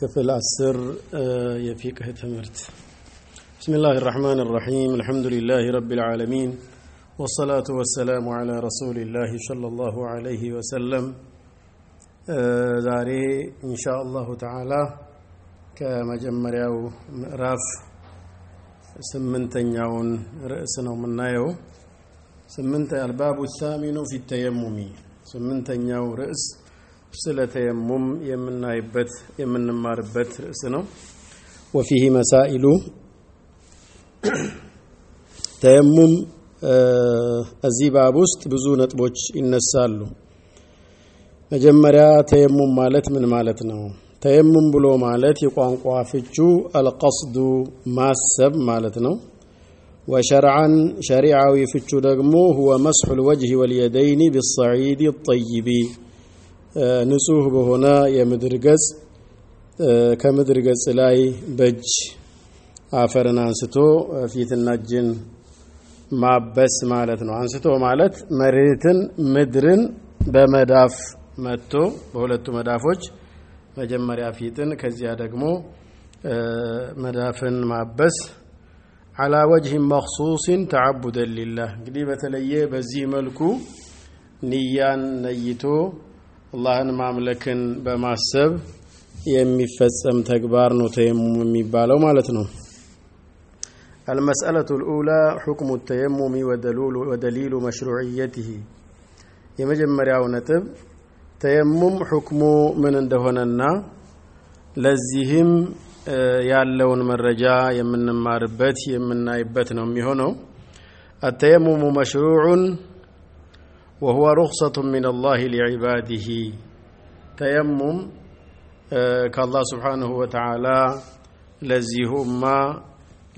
ክፍል አስር የፊቅህ ትምህርት بسم الله الرحمن الرحيم الحمد لله رب العالمين والصلاة والسلام على رسول الله صلى الله عليه وسلم ዛሬ ኢንሻ አላሁ ተዓላ ከመጀመሪያው ምዕራፍ ስምንተኛውን ርዕስ ነው የምናየው ስምንት አልባቡ ሳሚኑ ፊ ተየሙሚ ስምንተኛው ርዕስ ስለ ተየሙም የምናይበት የምንማርበት ርዕስ ነው። ወፊህ መሳኢሉ ተየሙም እዚህ ባብ ውስጥ ብዙ ነጥቦች ይነሳሉ። መጀመሪያ ተየሙም ማለት ምን ማለት ነው? ተየሙም ብሎ ማለት የቋንቋ ፍቹ አልቀስዱ ማሰብ ማለት ነው። ወሸርዓን ሸሪዓዊ ፍቹ ደግሞ ሁወ መስሑ ልወጅህ ወልየደይኒ ቢሰዒድ ጠይቢ ንጹህ በሆነ የምድር ገጽ ከምድር ገጽ ላይ በእጅ አፈርን አንስቶ ፊትና እጅን ማበስ ማለት ነው። አንስቶ ማለት መሬትን ምድርን በመዳፍ መጥቶ በሁለቱ መዳፎች መጀመሪያ ፊትን ከዚያ ደግሞ መዳፍን ማበስ። አላ ወጅህን መክሱሲን ተዓቡደን ሊላህ። እንግዲህ በተለየ በዚህ መልኩ ንያን ነይቶ አላህን ማምለክን በማሰብ የሚፈጸም ተግባር ነው ተየሙም የሚባለው ማለት ነው المسألة الأولى حكم التيمم ودليل مشروعيته የመጀመሪያው ነጥብ ተየሙም ሕክሙ ምን እንደሆነና ለዚህም ያለውን መረጃ የምንማርበት የምናይበት ነው የሚሆነው التيمم مشروع وهو رخصة من الله لعباده تيمم كالله سبحانه وتعالى ለዚህ ኡማ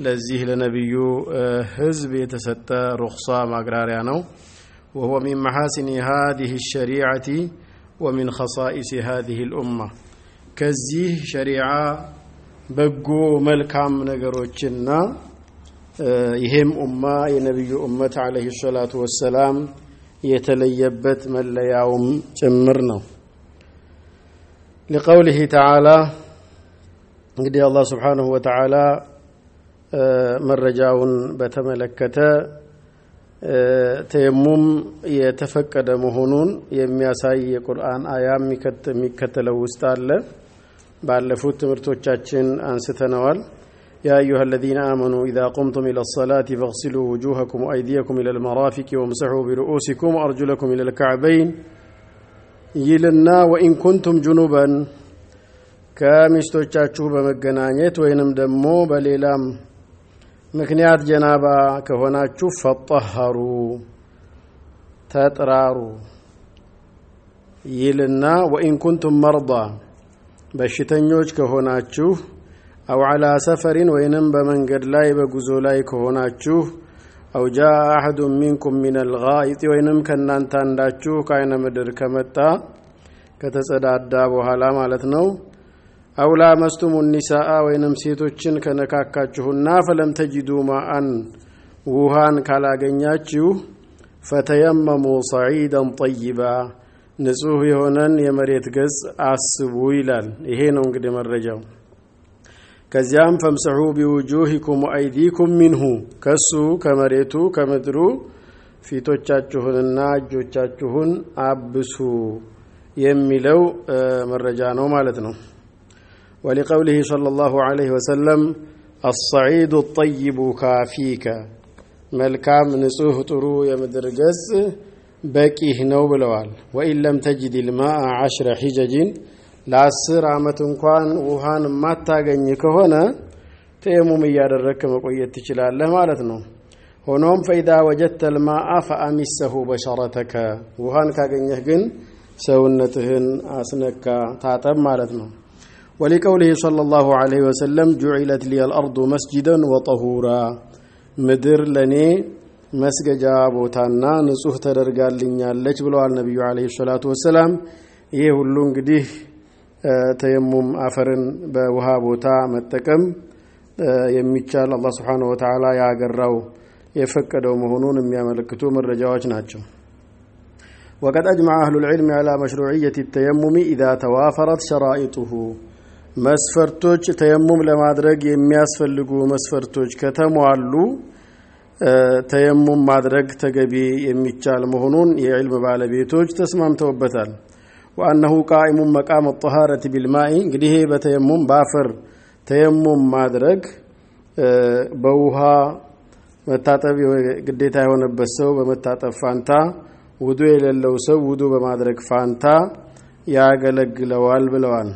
ለዚህ ለነቢዩ ህዝብ የተሰጠ ሩክሳ ማግራሪያ ነው وهو من محاسن هذه الشريعة ومن خصائص هذه الأمة كزيه شريعة بقو ملكام نقروتشنا يهم أمة የነቢዩ ኡመት عليه الصلاة والسلام የተለየበት መለያውም ጭምር ነው። ሊቀውሊህ ተዓላ እንግዲህ አላ ስብሓንሁ ወተዓላ መረጃውን በተመለከተ ተየሙም የተፈቀደ መሆኑን የሚያሳይ የቁርአን አያ የሚከተለው ውስጥ አለ። ባለፉት ትምህርቶቻችን አንስተነዋል። يا أيها الذين آمنوا إذا قمتم إلى الصلاة فاغسلوا وجوهكم وأيديكم إلى المرافق وامسحوا برؤوسكم وأرجلكم إلى الكعبين يلنا وإن كنتم جنوبا ከሚስቶቻችሁ በመገናኘት ወይንም ደግሞ በሌላም ምክንያት ጀናባ ከሆናችሁ ፈጠሀሩ ተጥራሩ ይልና ወኢን ኩንቱም መርዳ በሽተኞች ከሆናችሁ አው ዓላ ሰፈሪን ወይንም በመንገድ ላይ በጉዞ ላይ ከሆናችሁ አው ጃ አሐዱ ሚንኩም ሚን አልጋኢጥ ወይንም ከእናንተ አንዳችሁ ከአይነ ምድር ከመጣ ከተጸዳዳ በኋላ ማለት ነው። አው ላመስቱሙ ኒሳአ ወይንም ሴቶችን ከነካካችሁና ፈለም ተጅዱ ማአን ውሃን ካላገኛችሁ ፈተየመሙ ሰዒደን ጠይባ ንጹህ የሆነን የመሬት ገጽ አስቡ ይላል። ይሄ ነው እንግዲህ መረጃው ከዚያም ፈምሰሑ ቢውጁሂኩም ወአይዲኩም ሚንሁ ከሱ ከመሬቱ ከምድሩ ፊቶቻችሁንና እጆቻችሁን አብሱ የሚለው መረጃ ነው ማለት ነው ولقوله صلى الله عليه وسلم الصعيد الطيب كافيك መልካም ንጹህ ጥሩ የምድር ገጽ በቂህ ነው ብለዋል ወኢን ለም ተጅድ ልማአ ዓሽረ ሒጀጅን ለአስር አመት እንኳን ውሃን የማታገኝ ከሆነ ተየሙም እያደረግክ መቆየት ትችላለህ ማለት ነው። ሆኖም ፈኢዳ ወጀተ ልማአ ፈአሚሰሁ በሸረተከ ውሃን ካገኘህ ግን ሰውነትህን አስነካ ታጠብ ማለት ነው። ወሊቀውሊህ ሰለላሁ ዐለይሂ ወሰለም ጁዒለት ሊየ ልአርዱ መስጂደን ወጠሁራ ምድር ለእኔ መስገጃ ቦታና ንጹህ ተደርጋልኛለች ብለዋል ነቢዩ ዐለይሂ ሰላቱ ወሰላም። ይህ ሁሉ እንግዲህ ተየሙም አፈርን በውሃ ቦታ መጠቀም የሚቻል አላህ ስብሓነ ወተዓላ ያገራው የፈቀደው መሆኑን የሚያመለክቱ መረጃዎች ናቸው። ወቀድ አጅመዐ አህሉል ዒልሚ ዐላ መሽሩዕየት ተየሙሚ ኢዛ ተዋፈረት ሸራኢጡሁ መስፈርቶች ተየሙም ለማድረግ የሚያስፈልጉ መስፈርቶች ከተሟሉ ተየሙም ማድረግ ተገቢ የሚቻል መሆኑን የዕልም ባለቤቶች ተስማምተውበታል። ወአነሁ ቃኢሙን መቃም ጠሃረት ቢልማኢ እንግዲህ በተየሙም በአፈር ተየሙም ማድረግ በውሃ መታጠብ ግዴታ የሆነበት ሰው በመታጠብ ፋንታ ውዱ የሌለው ሰው ውዱ በማድረግ ፋንታ ያገለግለዋል ብለዋል።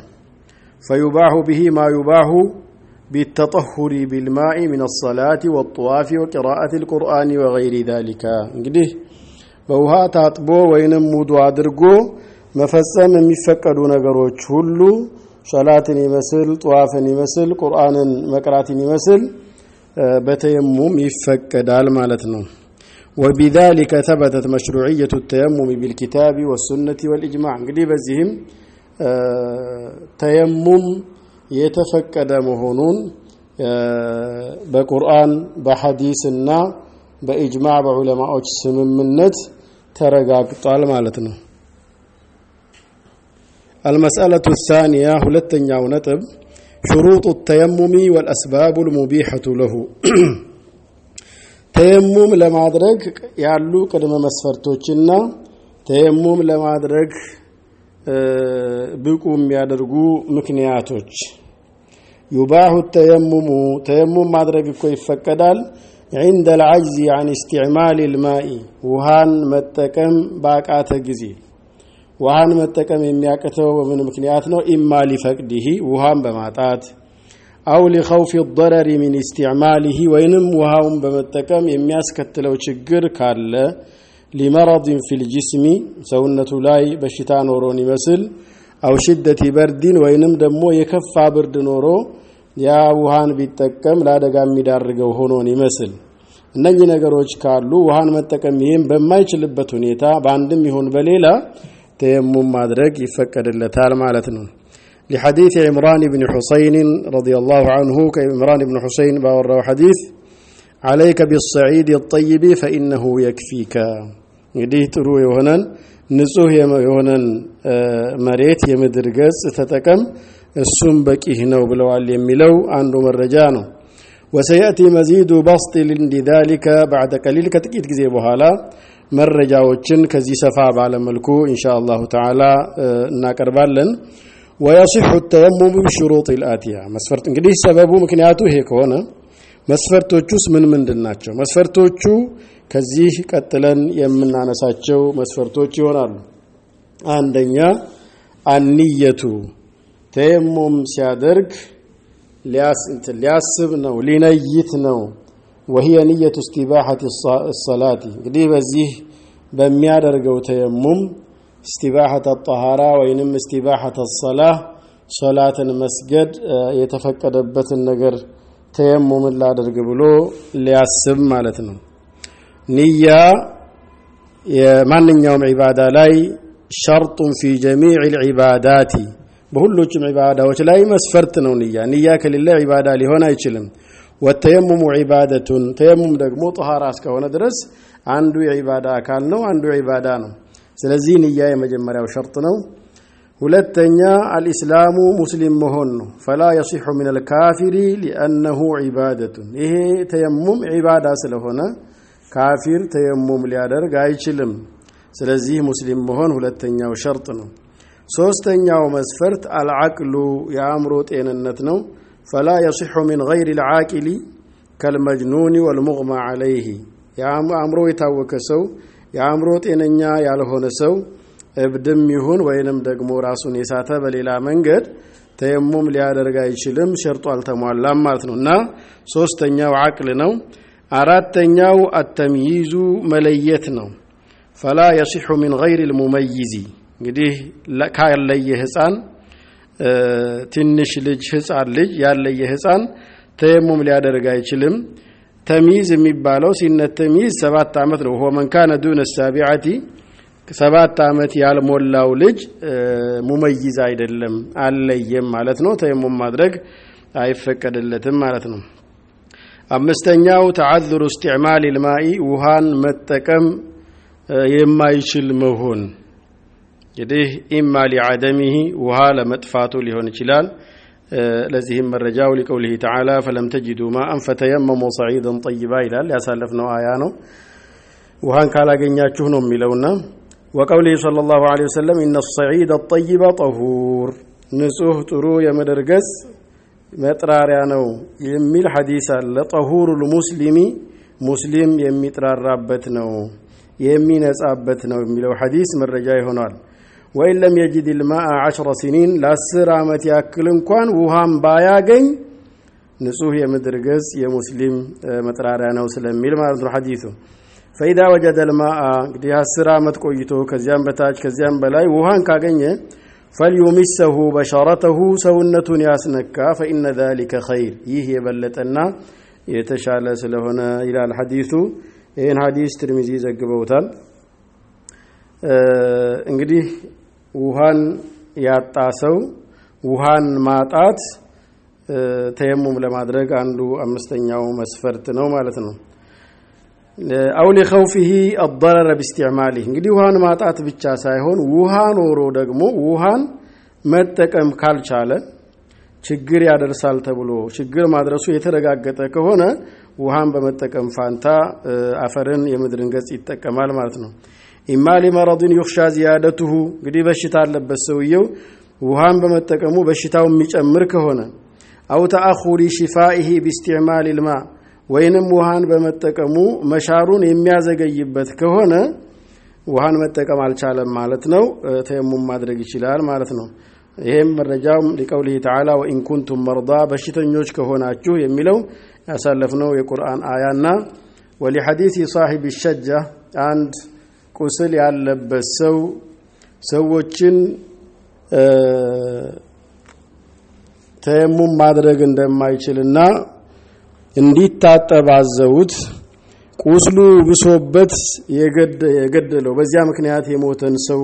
ፈዩባሑ ብሂ ማ ዩባሑ ቢተጠሁሪ ቢልማኢ ምን አሰላቲ ወጠዋፊ ወቂራአት ልቁርአን ወገይሪ ዛሊካ እንግዲህ በውሃ ታጥቦ ወይንም ውዱ አድርጎ መፈጸም የሚፈቀዱ ነገሮች ሁሉ ሶላትን ይመስል ጠዋፍን ይመስል ቁርአንን መቅራትን ይመስል በተየሙም ይፈቀዳል ማለት ነው። ወቢዛሊከ ተበተት መሽሩዕየቱ ተየሙም ቢልኪታቢ ወሱነቲ ወልኢጅማዕ እንግዲህ በዚህም ተየሙም የተፈቀደ መሆኑን በቁርአን በሐዲስ እና በኢጅማዕ በዑለማዎች ስምምነት ተረጋግጧል ማለት ነው። አልመስአለቱ ሳኒያ ሁለተኛው ነጥብ ሹሩጡ ተየሙሚ ወልአስባቡ ልሙቢሐቱ ለሁ ተየሙም ለማድረግ ያሉ ቅድመ መስፈርቶችና ተየሙም ለማድረግ ብቁ የሚያደርጉ ምክንያቶች። ዩባሁ ተየሙሙ ተየሙም ማድረግ እኮ ይፈቀዳል። ዒንደ ልዓጅዚ አን እስትዕማል ልማኢ ውሃን መጠቀም በአቃተ ጊዜ። ውሃን መጠቀም የሚያቅተው በምን ምክንያት ነው? ኢማ ሊፈቅድህ ውሃን በማጣት አው ሊኸውፍ ضረሪ ሚን ኢስቲዕማሊህ ወይንም ውሃውን በመጠቀም የሚያስከትለው ችግር ካለ ሊመረድን ፊል ጅስሚ ሰውነቱ ላይ በሽታ ኖሮን ይመስል አው ሽደቲ በርዲን ወይንም ደግሞ የከፋ ብርድ ኖሮ ያ ውሃን ቢጠቀም ለአደጋ የሚዳርገው ሆኖን ይመስል እነኚህ ነገሮች ካሉ ውሃን መጠቀም ይህም በማይችልበት ሁኔታ በአንድም ይሁን በሌላ ተየሙም ማድረግ ይፈቀድለታል ማለት ነው። لحديث عمران بن حسين رضي الله عنه كعمران بن حسين باورا حديث عليك بالصعيد الطيب فإنه يكفيك እንግዲህ ጥሩ የሆነን ንጹህ የሆነን መሬት የምድር ገጽ ተጠቀም እሱም በቂህ ነው ብለዋል የሚለው አንዱ መረጃ ነው። ወሰየእቲ መዚዱ በስጥ ሊዛሊከ ባዕደ ቀሊል ከጥቂት ጊዜ በኋላ መረጃዎችን ከዚህ ሰፋ ባለመልኩ ኢንሻ ተዓላ እናቀርባለን። ወየሲሑ ተየሙሙ ቢሹሩጥ ልአትያ መስፈርት እንግዲህ ሰበቡ ምክንያቱ ይሄ ከሆነ መስፈርቶቹስ ምን ምንድን ናቸው? መስፈርቶቹ ከዚህ ቀጥለን የምናነሳቸው መስፈርቶች ይሆናሉ። አንደኛ አንየቱ ተየሙም ሲያደርግ ሊያስብ ነው፣ ሊነይት ነው። ወህየ ንየቱ እስቲባሐት ሰላቲ እንግዲህ በዚህ በሚያደርገው ተየሙም እስቲባሐት ጠሃራ ወይንም እስቲባሐት ሰላህ ሶላትን መስገድ የተፈቀደበትን ነገር ተየሙምን ላደርግ ብሎ ሊያስብ ማለት ነው። ንያ የማንኛውም ዒባዳ ላይ ሸርጡን ፊ ጀሚዕ ልዒባዳቲ በሁሎችም ዒባዳዎች ላይ መስፈርት ነው። ንያ ንያ ከሌለ ዒባዳ ሊሆን አይችልም። ወተየሙሙ ዒባደቱን ተየሙም ደግሞ ጠሃራ እስከሆነ ድረስ አንዱ የዒባዳ አካል ነው፣ አንዱ ዒባዳ ነው። ስለዚህ ንያ የመጀመሪያው ሸርጥ ነው። ሁለተኛ አልኢስላሙ ሙስሊም መሆን ነው። ፈላ የሲሑ ምን አልካፊሪ ሊአነሁ ዒባደቱን ይሄ ተየሙም ዒባዳ ስለሆነ ካፊር ተየሙም ሊያደርግ አይችልም። ስለዚህ ሙስሊም መሆን ሁለተኛው ሸርጥ ነው። ሶስተኛው መስፈርት አልዓቅሉ የአእምሮ ጤንነት ነው። ፈላ የሲሑ ሚን ገይሪ ልዓቂሊ ከልመጅኑኒ ወልሙግማ ዓለይህ የአእምሮ የታወከ ሰው የአእምሮ ጤነኛ ያልሆነ ሰው እብድም ይሁን ወይንም ደግሞ ራሱን የሳተ በሌላ መንገድ ተየሙም ሊያደርግ አይችልም። ሸርጡ አልተሟላም ማለት ነው እና ሶስተኛው አቅል ነው። አራተኛው አተምይዙ መለየት ነው። ፈላ የሲሑ ሚን ገይሪ ልሙመይዚ እንግዲህ ካለየ ህፃን ትንሽ ልጅ ህፃን ልጅ ያለየ ህፃን ተየሙም ሊያደርግ አይችልም። ተሚዝ የሚባለው ሲነት ተሚዝ ሰባት ዓመት ነው። ሆ ዱነ ሳቢዓቲ ሰባት ዓመት ያልሞላው ልጅ ሙመይዝ አይደለም፣ አልለየም ማለት ነው። ተየሙም ማድረግ አይፈቀድለትም ማለት ነው። አምስተኛው ተዓذሩ እስቲዕማል ልማኢ ውሃን መጠቀም የማይችል መሆን እንግዲህ ኢማ ሊዓደሚህ ውሃ ለመጥፋቱ ሊሆን ይችላል። ለዚህም መረጃው ሊቀውሊህ ተዓላ ፈለም ተጅዱ ማአን ፈተየመሙ ሰዒደን ጠይባ ይላል። ያሳለፍነው አያ ነው። ውሃን ካላገኛችሁ ነው የሚለውና ወቀውሊህ ሰለላሁ ዐለይሂ ወሰለም ኢነ ሰዒደ ጠይበ ጠሁር ንጹህ ጥሩ የምድር ገጽ መጥራሪያ ነው የሚል ሐዲስ አለ። ጠሁሩል ሙስሊሚ ሙስሊም የሚጥራራበት ነው የሚነጻበት ነው የሚለው ሐዲስ መረጃ ይሆናል። ወኢን ለም የጅድ ልማአ ዐሽረ ሲኒን ለአስር ዓመት ያክል እንኳን ውሃም ባያገኝ ንጹህ የምድር ገጽ የሙስሊም መጥራሪያ ነው ስለሚል ማለት ነው ሐዲሱ። ፈኢዛ ወጀደ ልማአ እንግዲህ አስር ዓመት ቆይቶ ከዚያም በታች ከዚያም በላይ ውሃን ካገኘ ፈልዩሚሰሁ በሸረተሁ ሰውነቱን ያስነካ ፈኢነ ዛሊከ ኸይር ይህ የበለጠና የተሻለ ስለሆነ ይላል ሐዲሱ። ይህን ሐዲስ ትርሚዚ ዘግበውታል። እንግዲህ ውሃን ያጣ ሰው ውሃን ማጣት ተየሙም ለማድረግ አንዱ አምስተኛው መስፈርት ነው ማለት ነው። አው ሊኸውፊሂ አደረረ ቢስቲዕማሊህ እንግዲህ ውሃን ማጣት ብቻ ሳይሆን ውሃ ኖሮ ደግሞ ውሃን መጠቀም ካልቻለ ችግር ያደርሳል ተብሎ ችግር ማድረሱ የተረጋገጠ ከሆነ ውሃን በመጠቀም ፋንታ አፈርን የምድርን ገጽ ይጠቀማል ማለት ነው። ኢማ ሊመረድን ዩኽሻ ዚያደቱሁ እንግዲህ በሽታ አለበት ሰውየው ውሃን በመጠቀሙ በሽታው የሚጨምር ከሆነ አው ተአኹሪ ሽፋኢሂ ቢስቲዕማል ልማ ወይንም ውሃን በመጠቀሙ መሻሩን የሚያዘገይበት ከሆነ ውሃን መጠቀም አልቻለም ማለት ነው። ተየሙም ማድረግ ይችላል ማለት ነው። ይሄም መረጃው ሊቀውሊህ ተዓላ ወኢን ኩንቱም መርዳ በሽተኞች ከሆናችሁ የሚለው ያሳለፍነው የቁርአን አያና ወሊሐዲስ ሳሒብ ሸጃ አንድ ቁስል ያለበት ሰው ሰዎችን ተየሙም ማድረግ እንደማይችልና እንዲታጠብ አዘውት ቁስሉ ብሶበት የገደለው በዚያ ምክንያት የሞተን ሰው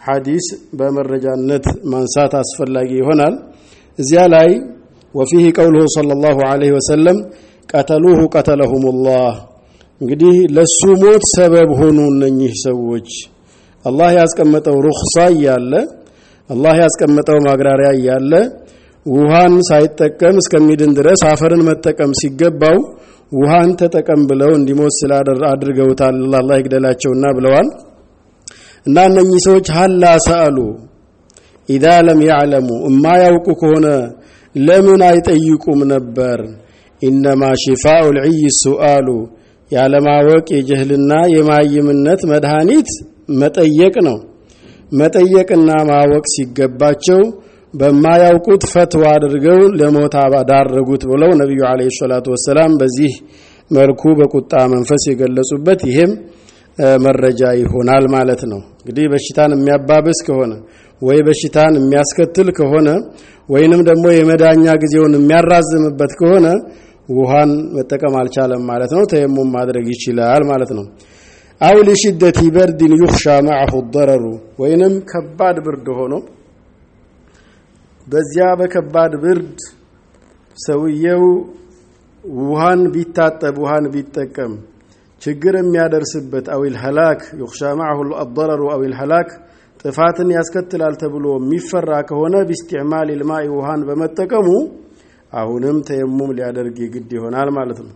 ሐዲስ በመረጃነት ማንሳት አስፈላጊ ይሆናል። እዚያ ላይ ወፊህ ቀውሉሁ ሰለላሁ ዐለይሂ ወሰለም ቀተሉሁ ቀተለሁሙላህ እንግዲህ ለሱ ሞት ሰበብ ሆኑ እነኚህ ሰዎች አላህ ያስቀመጠው ሩኽሳ እያለ አላህ ያስቀመጠው ማግራሪያ እያለ ውሃን ሳይጠቀም እስከሚድን ድረስ አፈርን መጠቀም ሲገባው ውሃን ተጠቀም ብለው እንዲሞት ስላደር አድርገውታል። አላህ ይግደላቸውና ብለዋል። እና እነኚህ ሰዎች ሀላ ሰአሉ ኢዛ ለም ያዕለሙ እማያውቁ ከሆነ ለምን አይጠይቁም ነበር? ኢነማ ሽፋኡ ልዕይ ሱአሉ ያለማወቅ የጀህልና የማይምነት መድኃኒት መጠየቅ ነው። መጠየቅና ማወቅ ሲገባቸው በማያውቁት ፈትዋ አድርገው ለሞት ዳረጉት ብለው ነቢዩ ዓለይሂ ሰላቱ ወሰላም በዚህ መልኩ በቁጣ መንፈስ የገለጹበት ይሄም መረጃ ይሆናል ማለት ነው። እንግዲህ በሽታን የሚያባብስ ከሆነ ወይ በሽታን የሚያስከትል ከሆነ ወይንም ደግሞ የመዳኛ ጊዜውን የሚያራዝምበት ከሆነ ውሃን መጠቀም አልቻለም ማለት ነው። ተየሙም ማድረግ ይችላል ማለት ነው። አው ሊሽደቲ በርድን ዩኽሻ ማዐሁ ደረሩ ወይንም ከባድ ብርድ ሆኖ በዚያ በከባድ ብርድ ሰውየው ውሃን ቢታጠብ ውሃን ቢጠቀም ችግር የሚያደርስበት አዊል ሀላክ ዩኽሻ ማዐሁ አደረሩ አዊል ሀላክ ጥፋትን ያስከትላል ተብሎ የሚፈራ ከሆነ ቢስቲዕማል ልማኢ ውሃን በመጠቀሙ አሁንም ተየሙም ሊያደርግ ግድ ይሆናል ማለት ነው።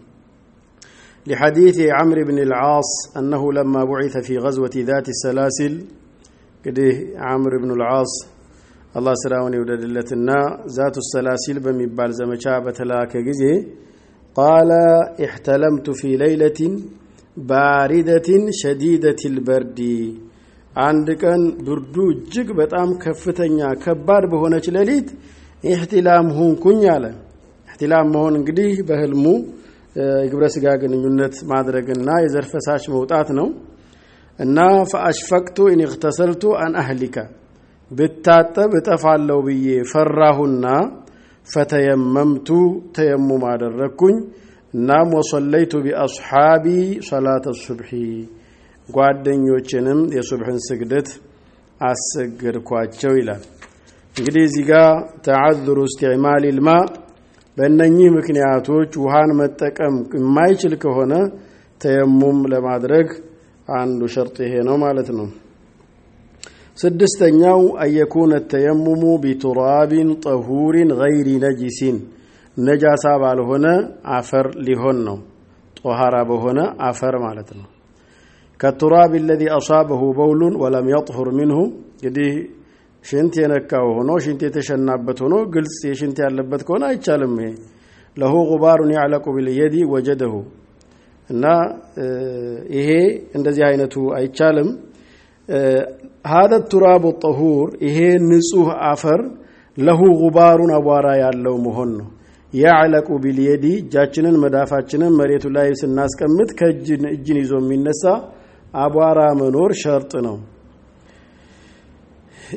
لحديث عمرو بن العاص أنه لما بعث في غزوة ذات السلاسل قده عمرو بن العاص الله سراون يودد لتنا ذات السلاسل بمبال زمشا بتلاك جزي قال احتلمت في ليلة باردة شديدة البرد አንድ ቀን ብርዱ እጅግ በጣም ከፍተኛ ከባድ በሆነች ሌሊት ኢህቲላም ሁንኩኝ አለ። ኢህቲላም መሆን እንግዲህ በህልሙ የግብረ ስጋ ግንኙነት ማድረግና የዘር ፈሳሽ መውጣት ነው እና ፈአሽፈቅቱ ኢን እግተሰልቱ አን አህሊከ ብታጠብ እጠፋለሁ ብዬ ፈራሁና ፈተየመምቱ ተየሙም አደረግኩኝ እናም ወሰለይቱ ቢአስሓቢ ሰላተ ሱብሒ ጓደኞችንም የሱብሕን ስግደት አሰገድኳቸው ይላል። እንግዲህ እዚህ ጋር ተዓذሩ እስቲዕማል ልማ በእነኚህ ምክንያቶች ውሃን መጠቀም የማይችል ከሆነ ተየሙም ለማድረግ አንዱ ሸርጥ ይሄ ነው ማለት ነው። ስድስተኛው አየኩነ ተየሙሙ ቢቱራቢን ጠሁሪን ገይሪ ነጂሲን ነጃሳ ባልሆነ አፈር ሊሆን ነው። ጦሃራ በሆነ አፈር ማለት ነው። ከቱራብ ለዚ አሳበሁ በውሉን ወለም የጥሁር ሚንሁ እንግዲህ ሽንት የነካው ሆኖ ሽንት የተሸናበት ሆኖ ግልጽ የሽንት ያለበት ከሆነ አይቻልም። ይሄ ለሁ ጉባሩን ያዕለቁ ቢልየዲ ወጀደሁ እና ይሄ እንደዚህ አይነቱ አይቻልም። ሀደ ቱራቡ ጠሁር ይሄ ንጹህ አፈር ለሁ ጉባሩን አቧራ ያለው መሆን ነው። ያዕለቁ ቢልየዲ እጃችንን መዳፋችንን መሬቱ ላይ ስናስቀምጥ ከእጅን እጅን ይዞ የሚነሳ አቧራ መኖር ሸርጥ ነው።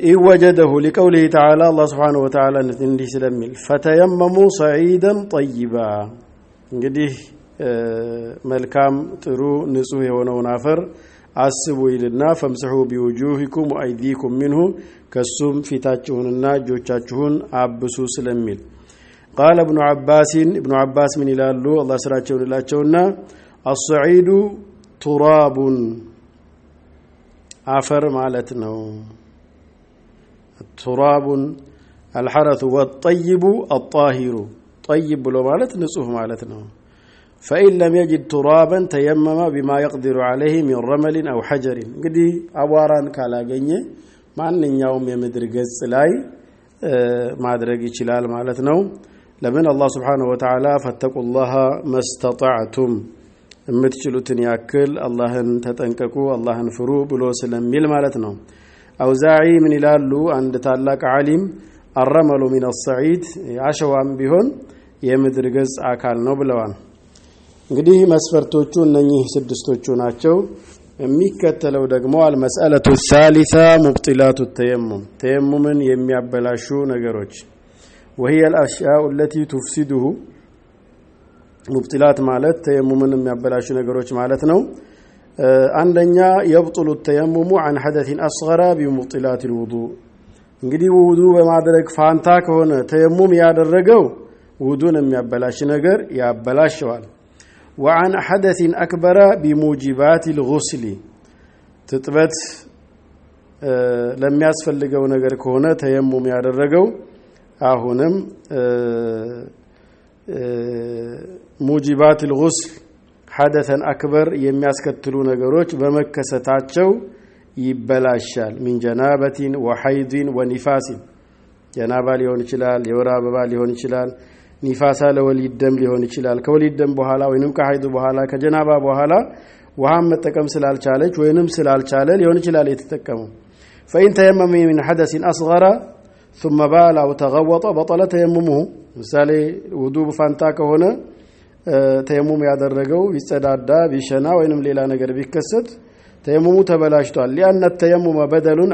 ኢወጀደሁ ሊቀውሊህ ተዓላ አላህ ስብሓነሁ ወተዓላ እንዲህ ስለሚል ፈተየመሙ ሰዒደን ጠይባ እንግዲህ መልካም ጥሩ ንጹህ የሆነውን አፈር አስቡ ይልና ፈምስሑ ቢውጁሂኩም ወአይዲኩም ሚንሁ ከሱም ፊታችሁንና እጆቻችሁን አብሱ ስለሚል ቃለ እብኑ ዓባሲን እብኑ ዓባስ ምን ይላሉ? አላህ ስራቸውን ይላቸውና አሰዒዱ ቱራቡን አፈር ማለት ነው። ቱራቡን አልሐረቱ ወጠይቡ አጣሂሩ ጠይብ ብሎ ማለት ንጹህ ማለት ነው። ፈኢን ለም የጅድ ቱራበን ተየመመ ቢማ የቅዲሩ ዓለይህ ሚን ረመሊን አው ሐጀሪን እንግዲህ አቧራን ካላገኘ ማንኛውም የምድር ገጽ ላይ ማድረግ ይችላል ማለት ነው። ለምን አላህ ስብሓነሁ ወተዓላ ፈተቁላህ መስተጣዕቱም የምትችሉትን ያክል አላህን ተጠንቀቁ፣ አላህን ፍሩ ብሎ ስለሚል ማለት ነው። አውዛዒ ምን ይላሉ? አንድ ታላቅ ዓሊም አረመሉ ሚን አሰዒድ አሸዋም ቢሆን የምድር ገጽ አካል ነው ብለዋል። እንግዲህ መስፈርቶቹ እነኚህ ስድስቶቹ ናቸው። የሚከተለው ደግሞ አልመስአለቱ ሳሊሳ ሙብጢላቱ ተየሙም ተየሙምን የሚያበላሹ ነገሮች ወሂየ አልአሽያኡ አለቲ ቱፍሲዱሁ ሙብጢላት ማለት ተየሙምን የሚያበላሹ ነገሮች ማለት ነው። አንደኛ የብጥሉ ተየሙሙ አን ሐደቲን አስገራ ቢሙብጢላት ልውዱእ እንግዲህ ውዱ በማድረግ ፋንታ ከሆነ ተየሙም ያደረገው ውዱን የሚያበላሽ ነገር ያበላሸዋል። ወአን ሐደሲን አክበረ ቢሙጂባት ልጉስሊ ትጥበት ለሚያስፈልገው ነገር ከሆነ ተየሙም ያደረገው አሁንም موجبات الغسل حدثا أكبر የሚያስከትሉ ነገሮች በመከሰታቸው ይበላሻል። من جنابة وحيض ونفاس جنابة ሊሆን ይችላል፣ የወር አበባ ሊሆን ይችላል፣ نفاس ለወሊድ ደም ሊሆን ይችላል። ከወሊድ ደም በኋላ ወይንም ከ حيض በኋላ ከ جنابة በኋላ ውሃን መጠቀም ስላልቻለች ወይንም ስላልቻለ ሊሆን ይችላል የተጠቀመው። فإن تيمم من حدث أصغر ثم بال أو تغوط بطل تيممه ምሳሌ ውዱ ፋንታ ከሆነ ተየሙም ያደረገው ቢጸዳዳ ቢሸና ወይንም ሌላ ነገር ቢከሰት ተየሙሙ ተበላሽቷል። ሊአነ ተየሙመ በደሉን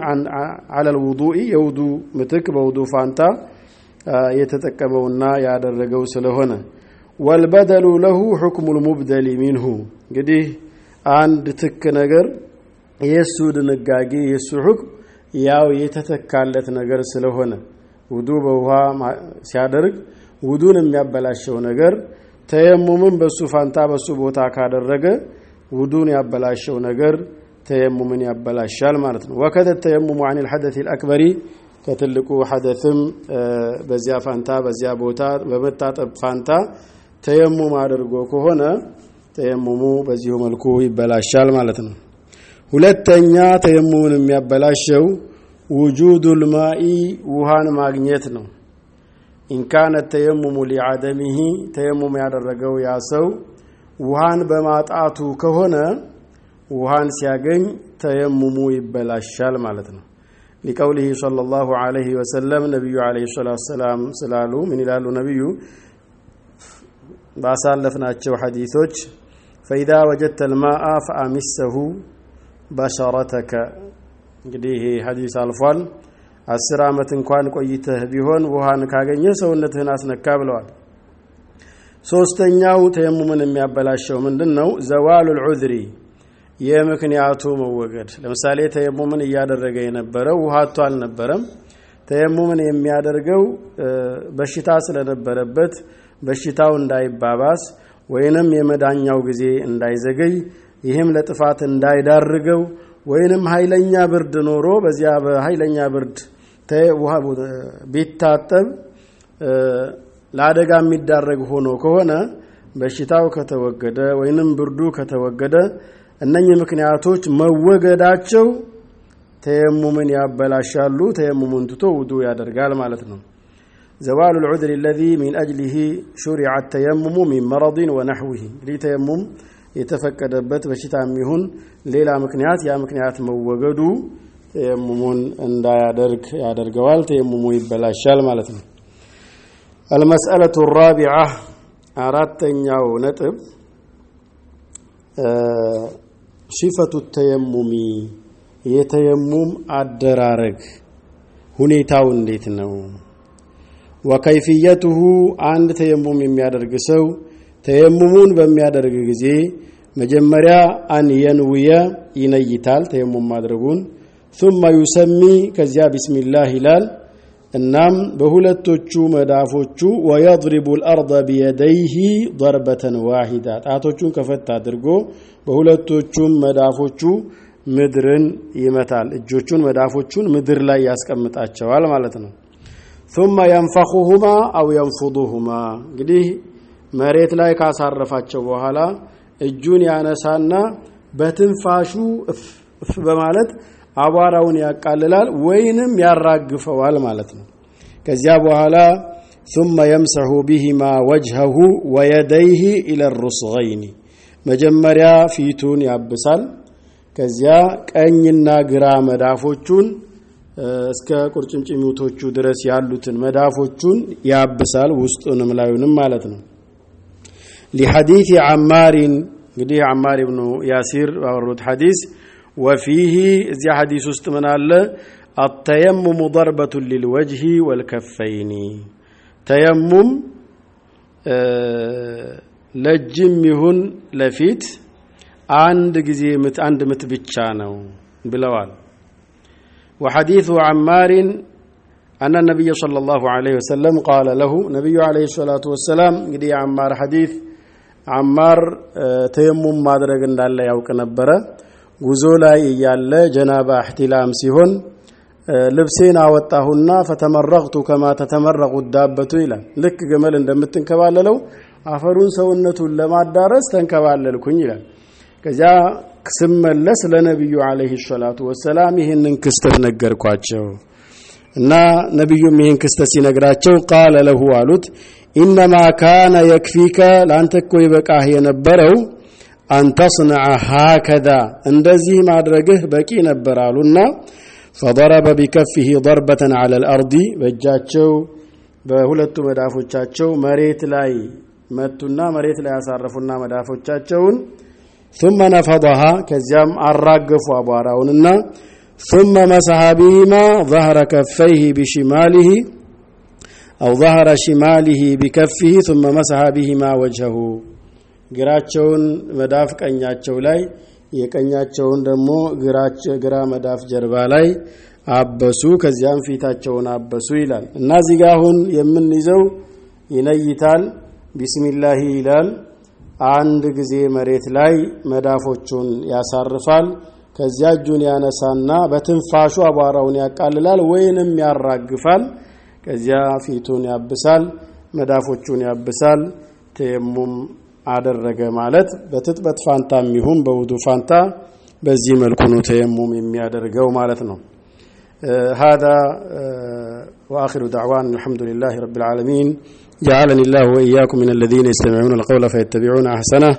አለ ልውዱኢ የውዱ ምትክ በውዱ ፋንታ የተጠቀመውና ያደረገው ስለሆነ። ወልበደሉ ለሁ ሑክሙ ልሙብደሊ ሚንሁ። እንግዲህ አንድ ትክ ነገር የእሱ ድንጋጌ የእሱ ሑክም ያው የተተካለት ነገር ስለሆነ። ውዱ በውሃ ሲያደርግ ውዱን የሚያበላሸው ነገር ተየሙምን በሱ ፋንታ በሱ ቦታ ካደረገ ውዱን ያበላሸው ነገር ተየሙምን ያበላሻል ማለት ነው። ወከደ ተየሙሙ አን ልሐደት ልአክበሪ ከትልቁ ሐደትም በዚያ ፋንታ በዚያ ቦታ በመታጠብ ፋንታ ተየሙም አድርጎ ከሆነ ተየሙሙ በዚሁ መልኩ ይበላሻል ማለት ነው። ሁለተኛ ተየሙምን የሚያበላሸው ውጁዱ ልማኢ ውሃን ማግኘት ነው። ኢንካነ ተየሙሙ ሊዓደሚሂ ተየሙም ያደረገው ያ ሰው ውሃን በማጣቱ ከሆነ ውሃን ሲያገኝ ተየሙሙ ይበላሻል ማለት ነው። ሊቀውሊህ ሰለላሁ ዐለይሂ ወሰለም ነቢዩ ዐለይሂ ሰላቱ ወሰላም ስላሉ ምን ይላሉ ነቢዩ ባሳለፍናቸው ሐዲቶች ፈኢዛ ወጀድተ ልማአ ፈአሚሰሁ በሸረተከ እንግዲህ ይሄ ሐዲስ አልፏል። አስር ዓመት እንኳን ቆይተህ ቢሆን ውሃን ካገኘ ሰውነትህን አስነካ ብለዋል። ሶስተኛው ተየሙምን የሚያበላሸው ምንድን ነው? ዘዋሉ ልዑዝሪ የምክንያቱ መወገድ። ለምሳሌ ተየሙምን እያደረገ የነበረው ውሃቶ አልነበረም። ተየሙምን የሚያደርገው በሽታ ስለነበረበት በሽታው እንዳይባባስ ወይንም የመዳኛው ጊዜ እንዳይዘገይ ይህም ለጥፋት እንዳይዳርገው ወይንም ኃይለኛ ብርድ ኖሮ በዚያ በኃይለኛ ብርድ ውሃ ቢታጠብ ለአደጋ የሚዳረግ ሆኖ ከሆነ በሽታው ከተወገደ ወይንም ብርዱ ከተወገደ እነኚህ ምክንያቶች መወገዳቸው ተየሙምን ያበላሻሉ። ተየሙሙን ትቶ ውዱ ያደርጋል ማለት ነው። ዘዋሉ ልዑድር ለዚ ሚን አጅሊህ ሹሪዐ ተየሙሙ ሚን መረድን ወነሕዊህ እንግዲህ ተየሙም የተፈቀደበት በሽታ የሚሆን ሌላ ምክንያት ያ ምክንያት መወገዱ ተየሙሙን እንዳያደርግ ያደርገዋል። ተየሙሙ ይበላሻል ማለት ነው። አልመስአለቱ ራቢዓ አራተኛው ነጥብ ሲፈቱ ተየሙሚ የተየሙም አደራረግ ሁኔታው እንዴት ነው? ወከይፍየቱሁ አንድ ተየሙም የሚያደርግ ሰው ተየሙሙን በሚያደርግ ጊዜ መጀመሪያ አን የንውየ ይነይታል ተየሙም ማድረጉን ثم ዩሰሚ ከዚያ ቢስሚላህ ይላል እናም በሁለቶቹ መዳፎቹ ወየድሪቡ አልአርض ቢየደይህ ደርበተን ዋሂዳ ጣቶቹን ከፈት አድርጎ በሁለቶቹም መዳፎቹ ምድርን ይመታል። እጆቹን መዳፎቹን ምድር ላይ ያስቀምጣቸዋል ማለት ነው። ثم ينفخهما አው ينفضهما እንግዲህ መሬት ላይ ካሳረፋቸው በኋላ እጁን ያነሳና በትንፋሹ እፍ በማለት አቧራውን ያቃልላል ወይንም ያራግፈዋል ማለት ነው። ከዚያ በኋላ ثم يمسح بهما وجهه ويديه الى الرسغين መጀመሪያ ፊቱን ያብሳል። ከዚያ ቀኝና ግራ መዳፎቹን እስከ ቁርጭምጭሚቶቹ ድረስ ያሉትን መዳፎቹን ያብሳል፣ ውስጡንም ላዩንም ማለት ነው። ሊሐዲት ዓማሪን እንግዲህ ዓማር ብኑ ያሲር ባወሩት ሐዲስ ወፊህ እዚ ሐዲስ ውስጥ ምን አለ? አተየሙሙ ደርበቱን ሊልወጅሂ ወልከፈይኒ ተየሙም ለእጅም ይሁን ለፊት አንድ ጊዜ አንድ ምት ብቻ ነው ብለዋል። ወሐዲሱ ዓማሪን አነ ነቢዩ ሰለላሁ ዐለይሂ ወሰለም ቃለ ለሁ ነቢዩ ዐለይሂ ሰላቱ ወሰላም እንግዲህ የአማር ሐዲስ አማር ተየሙም ማድረግ እንዳለ ያውቅ ነበረ። ጉዞ ላይ እያለ ጀናባ እሕቲላም ሲሆን ልብሴን አወጣሁና ፈተመረቅቱ ከማ ተተመረቁ ዳበቱ ይላል። ልክ ግመል እንደምትንከባለለው አፈሩን ሰውነቱን ለማዳረስ ተንከባለልኩኝ ይላል። ከዚያ ስመለስ ለነቢዩ አለይሂ ሰላቱ ወሰላም ይህንን ክስተት ነገርኳቸው እና ነቢዩም ይህን ክስተት ሲነግራቸው ቃለ ለሁ አሉት ኢነማ ካነ የክፊከ ለአንተ እኮ ይበቃህ የነበረው أن تصنع هكذا. اندزي ما درجه بكي نبر علونا فضرب بكفه ضربة على الأرض وجاتشو بهلت مدافو تشاتشو مريت لاي متنا مريت لاي أصرفنا مدافو تشاتشون ثم نفضها كزيام الرقف وابارونا ثم مسها بهما ظهر كفيه بشماله أو ظهر شماله بكفه ثم مسها بهما وجهه ግራቸውን መዳፍ ቀኛቸው ላይ የቀኛቸውን ደግሞ ግራ መዳፍ ጀርባ ላይ አበሱ ከዚያም ፊታቸውን አበሱ ይላል። እና እዚህ ጋር አሁን የምንይዘው ይነይታል ቢስሚላሂ ይላል። አንድ ጊዜ መሬት ላይ መዳፎቹን ያሳርፋል ከዚያ እጁን ያነሳና በትንፋሹ አቧራውን ያቃልላል ወይንም ያራግፋል ከዚያ ፊቱን ያብሳል መዳፎቹን ያብሳል ተየሙም አደረገ ማለት በትጥበት ፋንታ የሚሆን በውዱ ፋንታ በዚህ መልኩ ነው ተየሙም የሚያደርገው ማለት ነው هذا وآخر دعوان الحمد لله رب العالمين جعلني الله وإياكم من الذين يستمعون القول فيتبعون أحسنه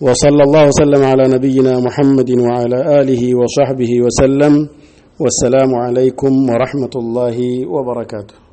وصلى الله وسلم على نبينا محمد وعلى آله وصحبه وسلم والسلام عليكم ورحمة الله وبركاته